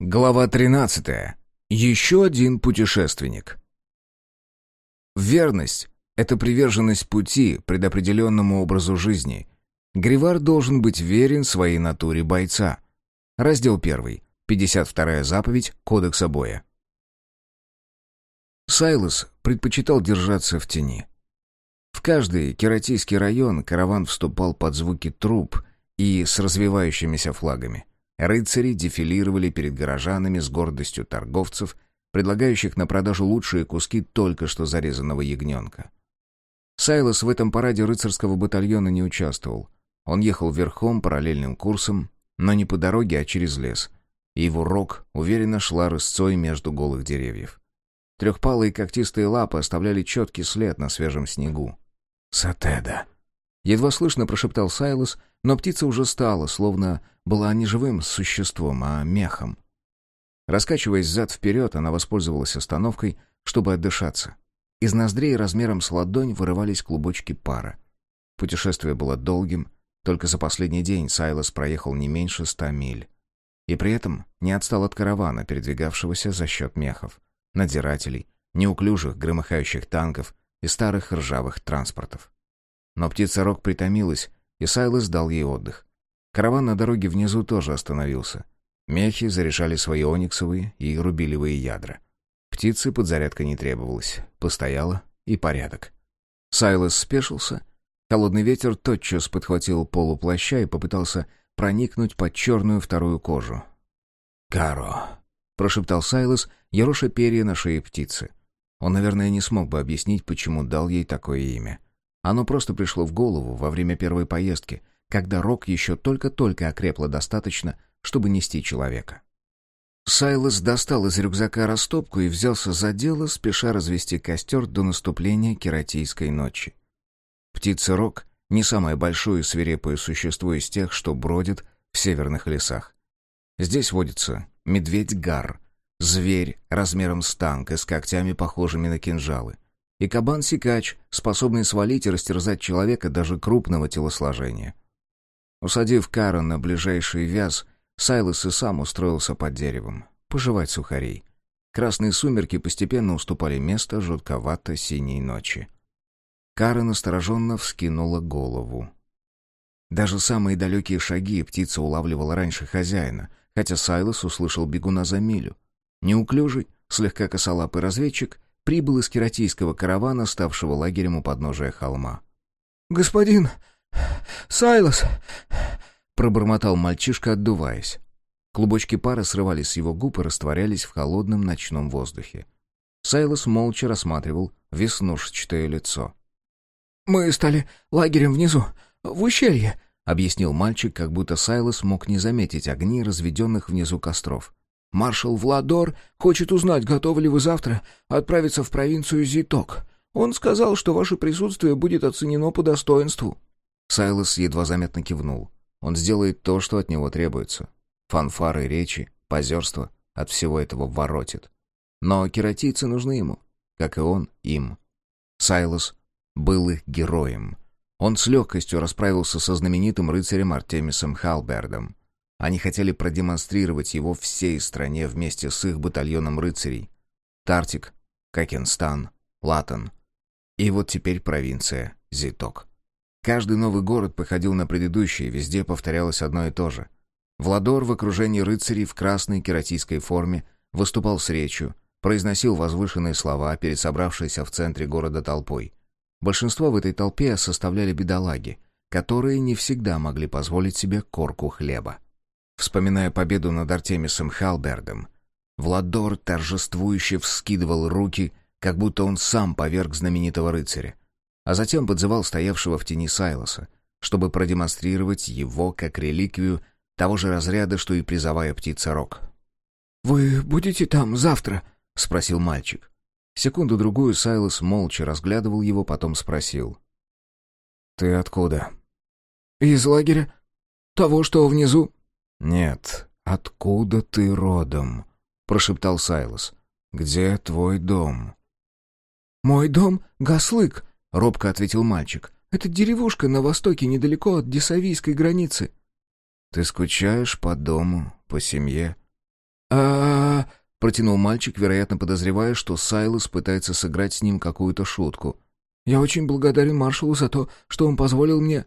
Глава 13. Еще один путешественник. Верность — это приверженность пути, предопределенному образу жизни. Гривар должен быть верен своей натуре бойца. Раздел 1. 52-я заповедь Кодекса боя. Сайлос предпочитал держаться в тени. В каждый кератийский район караван вступал под звуки труб и с развивающимися флагами. Рыцари дефилировали перед горожанами с гордостью торговцев, предлагающих на продажу лучшие куски только что зарезанного ягненка. Сайлос в этом параде рыцарского батальона не участвовал. Он ехал верхом параллельным курсом, но не по дороге, а через лес. И его рог уверенно шла рысцой между голых деревьев. Трехпалые когтистые лапы оставляли четкий след на свежем снегу. «Сатеда!» Едва слышно прошептал Сайлос, но птица уже стала, словно была не живым существом, а мехом. Раскачиваясь зад-вперед, она воспользовалась остановкой, чтобы отдышаться. Из ноздрей размером с ладонь вырывались клубочки пара. Путешествие было долгим, только за последний день Сайлос проехал не меньше ста миль. И при этом не отстал от каравана, передвигавшегося за счет мехов, надзирателей, неуклюжих громыхающих танков и старых ржавых транспортов. Но птица-рог притомилась, и Сайлос дал ей отдых. Караван на дороге внизу тоже остановился. Мехи зарешали свои ониксовые и рубилевые ядра. Птицы подзарядка не требовалась. Постояла и порядок. Сайлос спешился. Холодный ветер тотчас подхватил полуплаща и попытался проникнуть под черную вторую кожу. «Каро», — прошептал Сайлос, ероша перья на шее птицы. Он, наверное, не смог бы объяснить, почему дал ей такое имя. Оно просто пришло в голову во время первой поездки, когда Рок еще только-только окрепло достаточно, чтобы нести человека. Сайлос достал из рюкзака растопку и взялся за дело, спеша развести костер до наступления кератийской ночи. Птица Рок — не самое большое и свирепое существо из тех, что бродит в северных лесах. Здесь водится медведь-гар, зверь размером с танк и с когтями, похожими на кинжалы — и кабан-сикач, способный свалить и растерзать человека даже крупного телосложения. Усадив Кара на ближайший вяз, Сайлос и сам устроился под деревом, пожевать сухарей. Красные сумерки постепенно уступали место жутковато-синей ночи. Кара настороженно вскинула голову. Даже самые далекие шаги птица улавливала раньше хозяина, хотя Сайлос услышал бегуна за милю. Неуклюжий, слегка косолапый разведчик прибыл из кератийского каравана, ставшего лагерем у подножия холма. «Господин Сайлос!» — пробормотал мальчишка, отдуваясь. Клубочки пара срывались с его губ и растворялись в холодном ночном воздухе. Сайлос молча рассматривал веснушчатое лицо. «Мы стали лагерем внизу, в ущелье», — объяснил мальчик, как будто Сайлос мог не заметить огни разведенных внизу костров. Маршал Владор хочет узнать, готовы ли вы завтра отправиться в провинцию Зиток. Он сказал, что ваше присутствие будет оценено по достоинству». Сайлос едва заметно кивнул. Он сделает то, что от него требуется. Фанфары, речи, позерство от всего этого воротит. Но кератийцы нужны ему, как и он им. Сайлос был их героем. Он с легкостью расправился со знаменитым рыцарем Артемисом Халбердом. Они хотели продемонстрировать его всей стране вместе с их батальоном рыцарей. Тартик, Какенстан, Латан. И вот теперь провинция Зиток. Каждый новый город походил на предыдущий, везде повторялось одно и то же. Владор в окружении рыцарей в красной кератийской форме выступал с речью, произносил возвышенные слова перед собравшейся в центре города толпой. Большинство в этой толпе составляли бедолаги, которые не всегда могли позволить себе корку хлеба. Вспоминая победу над Артемисом Халбердом, Владор торжествующе вскидывал руки, как будто он сам поверг знаменитого рыцаря, а затем подзывал стоявшего в тени Сайлоса, чтобы продемонстрировать его как реликвию того же разряда, что и призовая птица Рок. «Вы будете там завтра?» — спросил мальчик. Секунду-другую Сайлос молча разглядывал его, потом спросил. «Ты откуда?» «Из лагеря. Того, что внизу». «Нет, откуда ты родом?» — прошептал Сайлос. «Где твой дом?» «Мой дом — Гаслык», — робко ответил мальчик. «Это деревушка на востоке, недалеко от Десавийской границы». «Ты скучаешь по дому, по семье?» «А — протянул мальчик, вероятно подозревая, что Сайлос пытается сыграть с ним какую-то шутку. «Я очень благодарен маршалу за то, что он позволил мне...»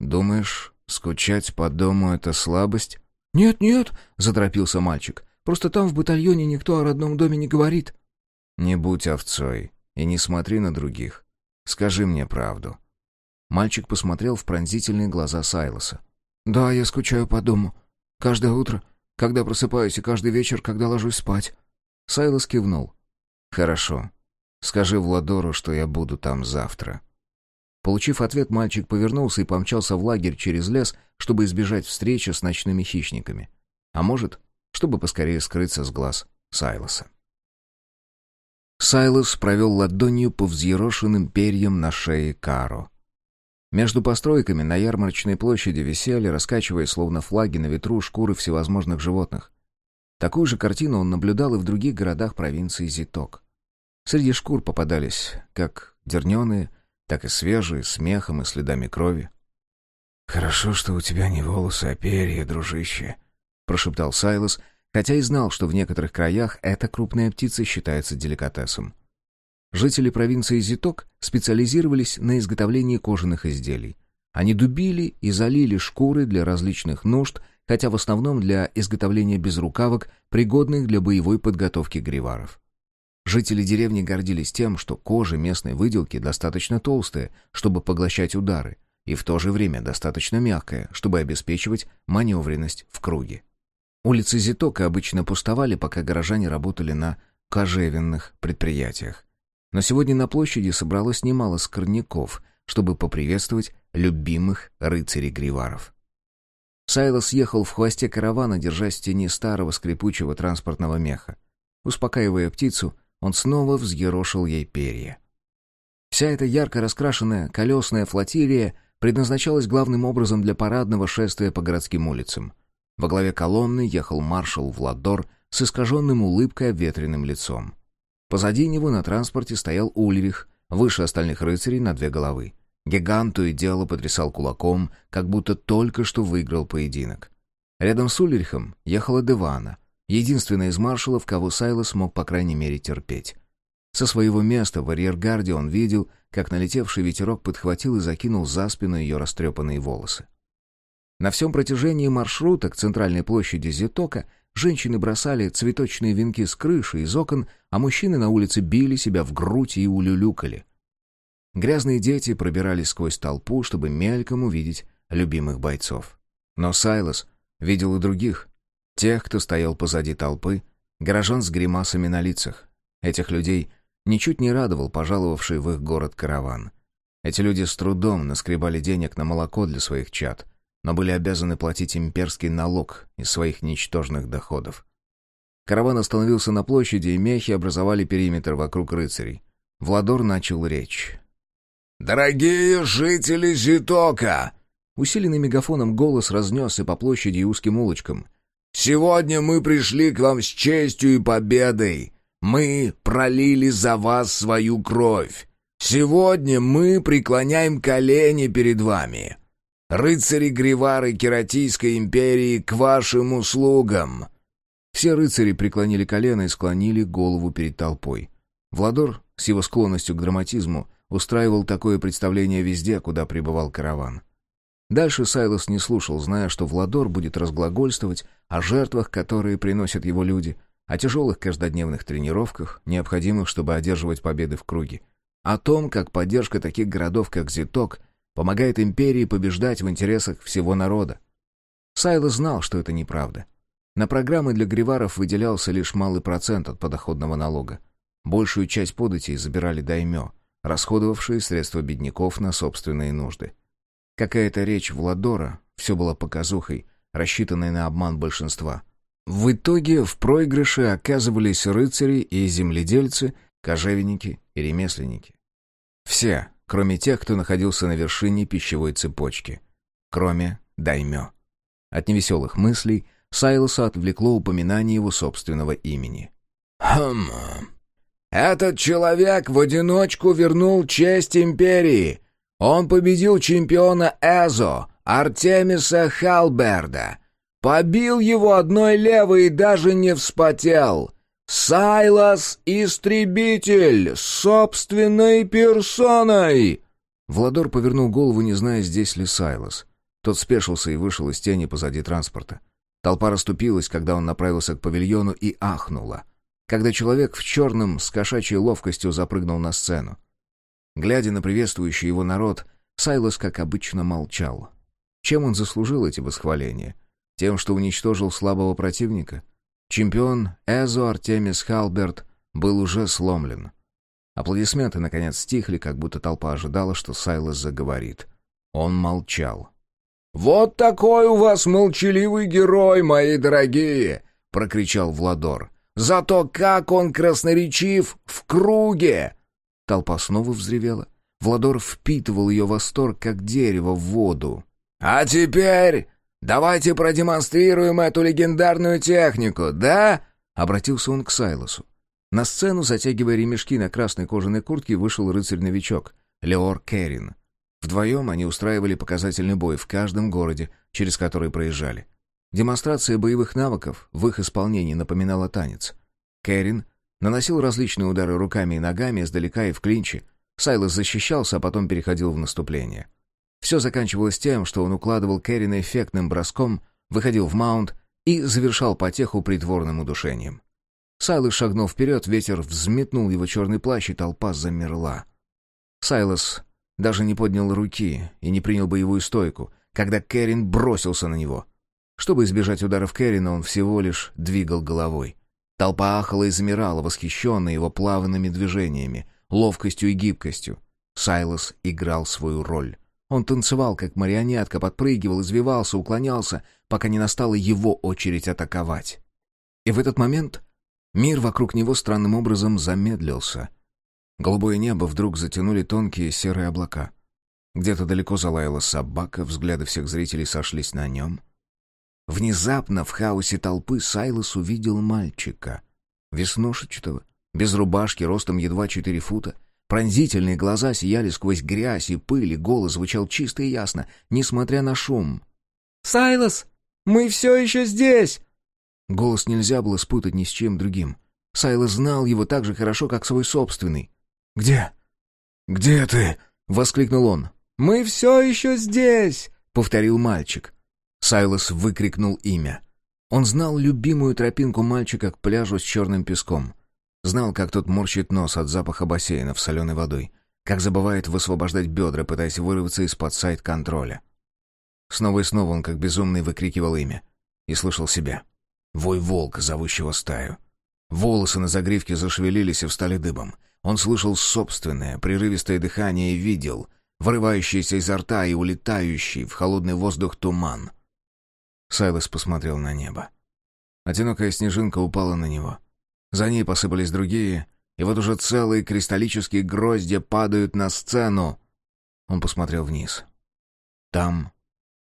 «Думаешь, скучать по дому — это слабость?» «Нет-нет», — заторопился мальчик. «Просто там в батальоне никто о родном доме не говорит». «Не будь овцой и не смотри на других. Скажи мне правду». Мальчик посмотрел в пронзительные глаза Сайлоса. «Да, я скучаю по дому. Каждое утро, когда просыпаюсь, и каждый вечер, когда ложусь спать». Сайлос кивнул. «Хорошо. Скажи Владору, что я буду там завтра». Получив ответ, мальчик повернулся и помчался в лагерь через лес, чтобы избежать встречи с ночными хищниками. А может, чтобы поскорее скрыться с глаз Сайлоса. Сайлос провел ладонью по взъерошенным перьям на шее Каро. Между постройками на ярмарочной площади висели, раскачивая словно флаги на ветру, шкуры всевозможных животных. Такую же картину он наблюдал и в других городах провинции Зиток. Среди шкур попадались как дерненые, так и свежие, с мехом и следами крови. «Хорошо, что у тебя не волосы, а перья, дружище», — прошептал Сайлос, хотя и знал, что в некоторых краях эта крупная птица считается деликатесом. Жители провинции Зиток специализировались на изготовлении кожаных изделий. Они дубили и залили шкуры для различных нужд, хотя в основном для изготовления безрукавок, пригодных для боевой подготовки гриваров. Жители деревни гордились тем, что кожа местной выделки достаточно толстая, чтобы поглощать удары, и в то же время достаточно мягкая, чтобы обеспечивать маневренность в круге. Улицы Зитока обычно пустовали, пока горожане работали на кожевенных предприятиях. Но сегодня на площади собралось немало скорняков, чтобы поприветствовать любимых рыцарей-гриваров. Сайлос ехал в хвосте каравана, держась в тени старого скрипучего транспортного меха. Успокаивая птицу, он снова взъерошил ей перья. Вся эта ярко раскрашенная колесная флотилия предназначалась главным образом для парадного шествия по городским улицам. Во главе колонны ехал маршал Владор с искаженным улыбкой обветренным лицом. Позади него на транспорте стоял Ульрих, выше остальных рыцарей на две головы. Гигант то и дело потрясал кулаком, как будто только что выиграл поединок. Рядом с Ульрихом ехала Девана, Единственный из маршалов, кого Сайлос мог по крайней мере терпеть. Со своего места в арьергарде он видел, как налетевший ветерок подхватил и закинул за спину ее растрепанные волосы. На всем протяжении маршрута к центральной площади Зетока женщины бросали цветочные венки с крыши из окон, а мужчины на улице били себя в грудь и улюлюкали. Грязные дети пробирались сквозь толпу, чтобы мельком увидеть любимых бойцов. Но Сайлос видел и других, Тех, кто стоял позади толпы, горожан с гримасами на лицах. Этих людей ничуть не радовал пожаловавший в их город караван. Эти люди с трудом наскребали денег на молоко для своих чад, но были обязаны платить имперский налог из своих ничтожных доходов. Караван остановился на площади, и мехи образовали периметр вокруг рыцарей. Владор начал речь. «Дорогие жители Зитока!» Усиленный мегафоном голос разнесся по площади и узким улочкам. Сегодня мы пришли к вам с честью и победой. Мы пролили за вас свою кровь. Сегодня мы преклоняем колени перед вами. Рыцари-гривары Кератийской империи к вашим услугам!» Все рыцари преклонили колено и склонили голову перед толпой. Владор, с его склонностью к драматизму, устраивал такое представление везде, куда прибывал караван. Дальше Сайлос не слушал, зная, что Владор будет разглагольствовать о жертвах, которые приносят его люди, о тяжелых каждодневных тренировках, необходимых, чтобы одерживать победы в круге, о том, как поддержка таких городов, как Зиток, помогает империи побеждать в интересах всего народа. Сайлос знал, что это неправда. На программы для гриваров выделялся лишь малый процент от подоходного налога. Большую часть податей забирали даймё, расходовавшие средства бедняков на собственные нужды. Какая-то речь Владора, все было показухой, рассчитанной на обман большинства. В итоге в проигрыше оказывались рыцари и земледельцы, кожевенники и ремесленники. Все, кроме тех, кто находился на вершине пищевой цепочки. Кроме Даймё. От невеселых мыслей Сайлоса отвлекло упоминание его собственного имени. «Хм... Этот человек в одиночку вернул честь империи!» Он победил чемпиона Эзо, Артемиса Халберда. Побил его одной левой и даже не вспотел. Сайлас Истребитель! Собственной персоной!» Владор повернул голову, не зная, здесь ли Сайлас. Тот спешился и вышел из тени позади транспорта. Толпа расступилась, когда он направился к павильону и ахнула. Когда человек в черном с кошачьей ловкостью запрыгнул на сцену. Глядя на приветствующий его народ, Сайлос, как обычно, молчал. Чем он заслужил эти восхваления? Тем, что уничтожил слабого противника? Чемпион Эзо Артемис Халберт был уже сломлен. Аплодисменты, наконец, стихли, как будто толпа ожидала, что Сайлос заговорит. Он молчал. «Вот такой у вас молчаливый герой, мои дорогие!» — прокричал Владор. «Зато как он красноречив в круге!» Толпа снова взревела. Владор впитывал ее восторг, как дерево в воду. «А теперь давайте продемонстрируем эту легендарную технику, да?» Обратился он к Сайлосу. На сцену, затягивая ремешки на красной кожаной куртке, вышел рыцарь-новичок, Леор Керрин. Вдвоем они устраивали показательный бой в каждом городе, через который проезжали. Демонстрация боевых навыков в их исполнении напоминала танец. Керрин наносил различные удары руками и ногами издалека и в клинче, Сайлос защищался, а потом переходил в наступление. Все заканчивалось тем, что он укладывал Керрина эффектным броском, выходил в маунт и завершал потеху притворным удушением. Сайлос шагнул вперед, ветер взметнул его черный плащ, и толпа замерла. Сайлос даже не поднял руки и не принял боевую стойку, когда Керрин бросился на него. Чтобы избежать ударов Керрина, он всего лишь двигал головой. Толпа ахала и замирала, восхищенная его плавными движениями, ловкостью и гибкостью. Сайлос играл свою роль. Он танцевал, как марионетка, подпрыгивал, извивался, уклонялся, пока не настала его очередь атаковать. И в этот момент мир вокруг него странным образом замедлился. Голубое небо вдруг затянули тонкие серые облака. Где-то далеко залаяла собака, взгляды всех зрителей сошлись на нем. Внезапно в хаосе толпы Сайлос увидел мальчика. Веснушечного, без рубашки, ростом едва четыре фута. Пронзительные глаза сияли сквозь грязь и пыль, и голос звучал чисто и ясно, несмотря на шум. «Сайлос, мы все еще здесь!» Голос нельзя было спутать ни с чем другим. Сайлос знал его так же хорошо, как свой собственный. «Где? Где ты?» — воскликнул он. «Мы все еще здесь!» — повторил мальчик. Сайлос выкрикнул имя. Он знал любимую тропинку мальчика к пляжу с черным песком. Знал, как тот морщит нос от запаха бассейна в соленой водой, как забывает высвобождать бедра, пытаясь вырваться из-под сайт-контроля. Снова и снова он как безумный выкрикивал имя. И слышал себя. Вой волка, зовущего стаю. Волосы на загривке зашевелились и встали дыбом. Он слышал собственное, прерывистое дыхание и видел, вырывающийся изо рта и улетающий в холодный воздух туман. Сайлос посмотрел на небо. Одинокая снежинка упала на него. За ней посыпались другие, и вот уже целые кристаллические гроздья падают на сцену. Он посмотрел вниз. Там,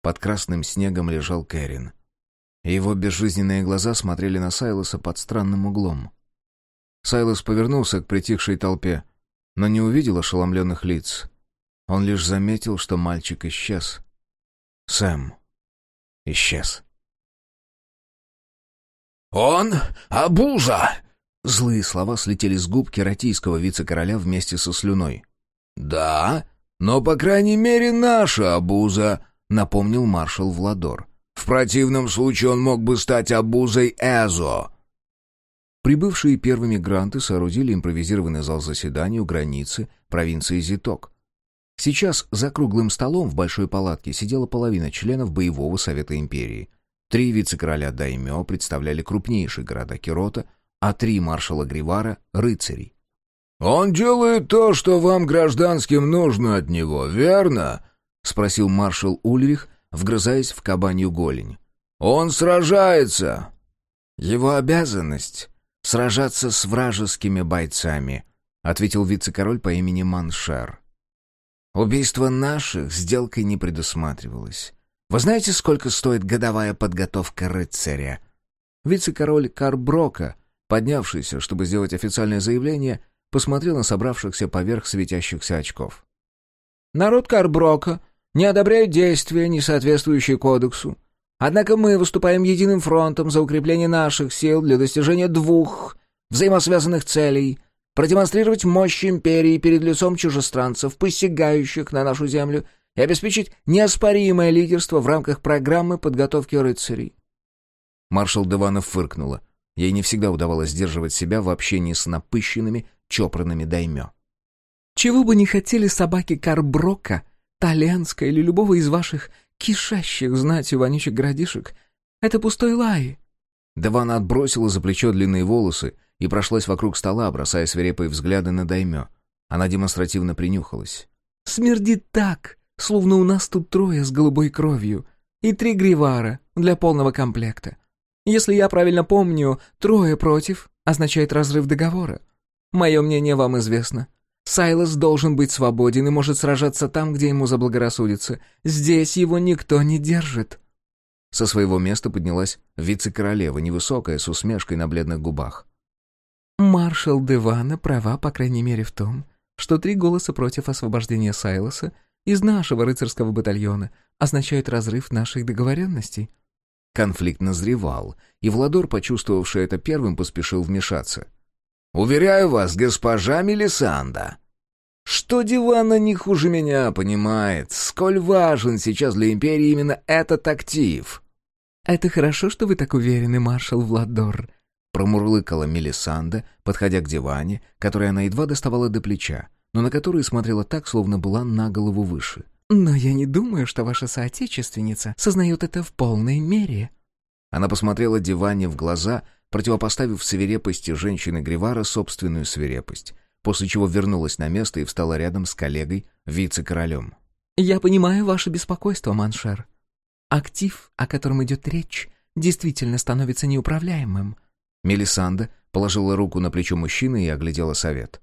под красным снегом, лежал Кэрин. его безжизненные глаза смотрели на Сайлоса под странным углом. Сайлос повернулся к притихшей толпе, но не увидел ошеломленных лиц. Он лишь заметил, что мальчик исчез. Сэм исчез. «Он обуза!» Злые слова слетели с губ кератийского вице-короля вместе со слюной. «Да, но, по крайней мере, наша обуза», — напомнил маршал Владор. «В противном случае он мог бы стать обузой Эзо». Прибывшие первыми гранты соорудили импровизированный зал заседания у границы провинции Зиток. Сейчас за круглым столом в большой палатке сидела половина членов боевого совета империи — Три вице-короля Даймё представляли крупнейшие города Кирота, а три маршала Гривара — рыцарей. «Он делает то, что вам, гражданским, нужно от него, верно?» — спросил маршал Ульрих, вгрызаясь в кабанью голень. «Он сражается!» «Его обязанность — сражаться с вражескими бойцами», — ответил вице-король по имени Маншер. «Убийство наших сделкой не предусматривалось. Вы знаете, сколько стоит годовая подготовка рыцаря?» Вице-король Карброка, поднявшийся, чтобы сделать официальное заявление, посмотрел на собравшихся поверх светящихся очков. «Народ Карброка не одобряет действия, не соответствующие кодексу. Однако мы выступаем единым фронтом за укрепление наших сил для достижения двух взаимосвязанных целей, продемонстрировать мощь империи перед лицом чужестранцев, посягающих на нашу землю, и обеспечить неоспоримое лидерство в рамках программы подготовки рыцарей. Маршал Деванов фыркнула. Ей не всегда удавалось сдерживать себя в общении с напыщенными, чопорными даймё. «Чего бы не хотели собаки Карброка, Толянска или любого из ваших кишащих знатью вонючих городишек, это пустой лай». Девана отбросила за плечо длинные волосы и прошлась вокруг стола, бросая свирепые взгляды на даймё. Она демонстративно принюхалась. «Смердит так, словно у нас тут трое с голубой кровью и три гривара для полного комплекта. Если я правильно помню, трое против означает разрыв договора. Мое мнение вам известно. Сайлос должен быть свободен и может сражаться там, где ему заблагорассудится. Здесь его никто не держит». Со своего места поднялась вице-королева, невысокая, с усмешкой на бледных губах. «Маршал Девана права, по крайней мере, в том, что три голоса против освобождения Сайлоса из нашего рыцарского батальона означают разрыв наших договоренностей». Конфликт назревал, и Владор, почувствовавший это первым, поспешил вмешаться. «Уверяю вас, госпожа Мелисанда, что Дивана не хуже меня понимает, сколь важен сейчас для Империи именно этот актив». «Это хорошо, что вы так уверены, маршал Владор», — промурлыкала Мелисанда, подходя к диване, который она едва доставала до плеча, но на который смотрела так, словно была на голову выше. «Но я не думаю, что ваша соотечественница сознает это в полной мере». Она посмотрела Диване в глаза, противопоставив свирепости женщины Гривара собственную свирепость, после чего вернулась на место и встала рядом с коллегой, вице-королем. «Я понимаю ваше беспокойство, Маншер. Актив, о котором идет речь, действительно становится неуправляемым». Мелисанда положила руку на плечо мужчины и оглядела совет.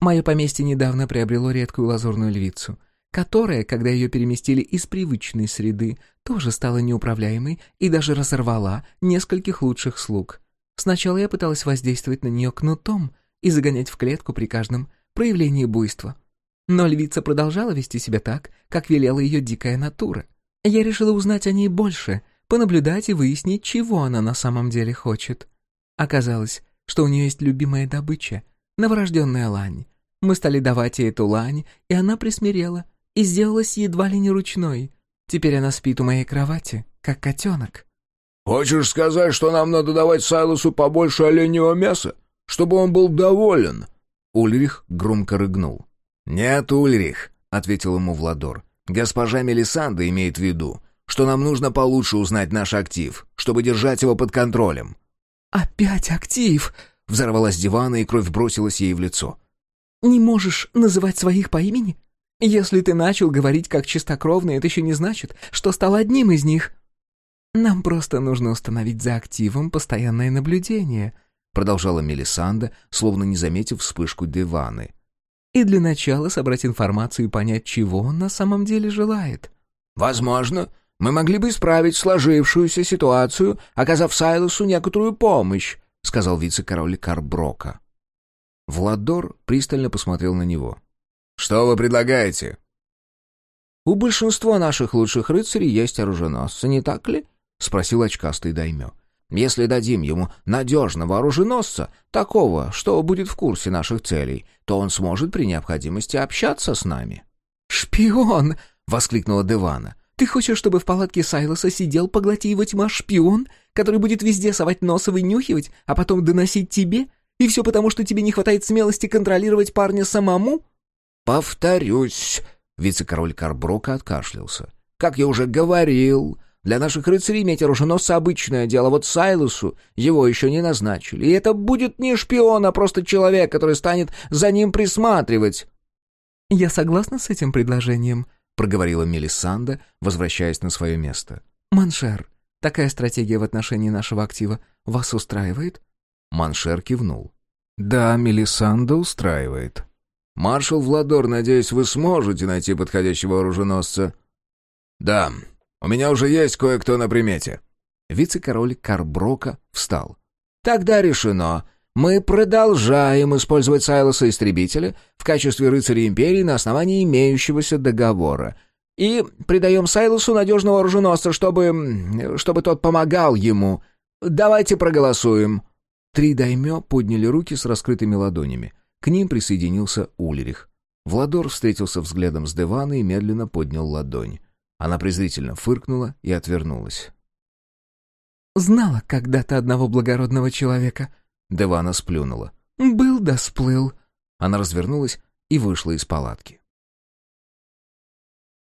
«Мое поместье недавно приобрело редкую лазурную львицу — которая, когда ее переместили из привычной среды, тоже стала неуправляемой и даже разорвала нескольких лучших слуг. Сначала я пыталась воздействовать на нее кнутом и загонять в клетку при каждом проявлении буйства. Но львица продолжала вести себя так, как велела ее дикая натура. Я решила узнать о ней больше, понаблюдать и выяснить, чего она на самом деле хочет. Оказалось, что у нее есть любимая добыча — новорожденная лань. Мы стали давать ей эту лань, и она присмирела — и сделалась едва ли не ручной. Теперь она спит у моей кровати, как котенок». «Хочешь сказать, что нам надо давать Сайлосу побольше оленьего мяса, чтобы он был доволен?» Ульрих громко рыгнул. «Нет, Ульрих», — ответил ему Владор. «Госпожа Мелисанда имеет в виду, что нам нужно получше узнать наш актив, чтобы держать его под контролем». «Опять актив!» — взорвалась дивана, и кровь бросилась ей в лицо. «Не можешь называть своих по имени? Если ты начал говорить как чистокровный, это еще не значит, что стал одним из них. Нам просто нужно установить за активом постоянное наблюдение, продолжала Мелисанда, словно не заметив вспышку диваны. И для начала собрать информацию и понять, чего он на самом деле желает. Возможно, мы могли бы исправить сложившуюся ситуацию, оказав Сайлосу некоторую помощь, сказал вице-король Карброка. Владор пристально посмотрел на него. «Что вы предлагаете?» «У большинства наших лучших рыцарей есть оруженосцы, не так ли?» — спросил очкастый даймё. «Если дадим ему надежного оруженосца, такого, что будет в курсе наших целей, то он сможет при необходимости общаться с нами». «Шпион!» — воскликнула Девана. «Ты хочешь, чтобы в палатке Сайлоса сидел, поглоти его тьма, шпион, который будет везде совать нос и вынюхивать, а потом доносить тебе? И все потому, что тебе не хватает смелости контролировать парня самому?» «Повторюсь», — вице-король Карброка откашлялся. «Как я уже говорил, для наших рыцарей иметь оруженосца — обычное дело, вот Сайлосу его еще не назначили. И это будет не шпион, а просто человек, который станет за ним присматривать». «Я согласна с этим предложением», — проговорила Мелисанда, возвращаясь на свое место. «Маншер, такая стратегия в отношении нашего актива вас устраивает?» Маншер кивнул. «Да, Мелисанда устраивает». «Маршал Владор, надеюсь, вы сможете найти подходящего оруженосца?» «Да, у меня уже есть кое-кто на примете». Вице-король Карброка встал. «Тогда решено. Мы продолжаем использовать Сайлоса-истребителя в качестве рыцаря Империи на основании имеющегося договора. И придаем Сайлосу надежного оруженосца, чтобы... чтобы тот помогал ему. Давайте проголосуем». Три даймё подняли руки с раскрытыми ладонями. К ним присоединился Ульрих. Владор встретился взглядом с Деваной и медленно поднял ладонь. Она презрительно фыркнула и отвернулась. «Знала когда-то одного благородного человека». Девана сплюнула. «Был да сплыл». Она развернулась и вышла из палатки.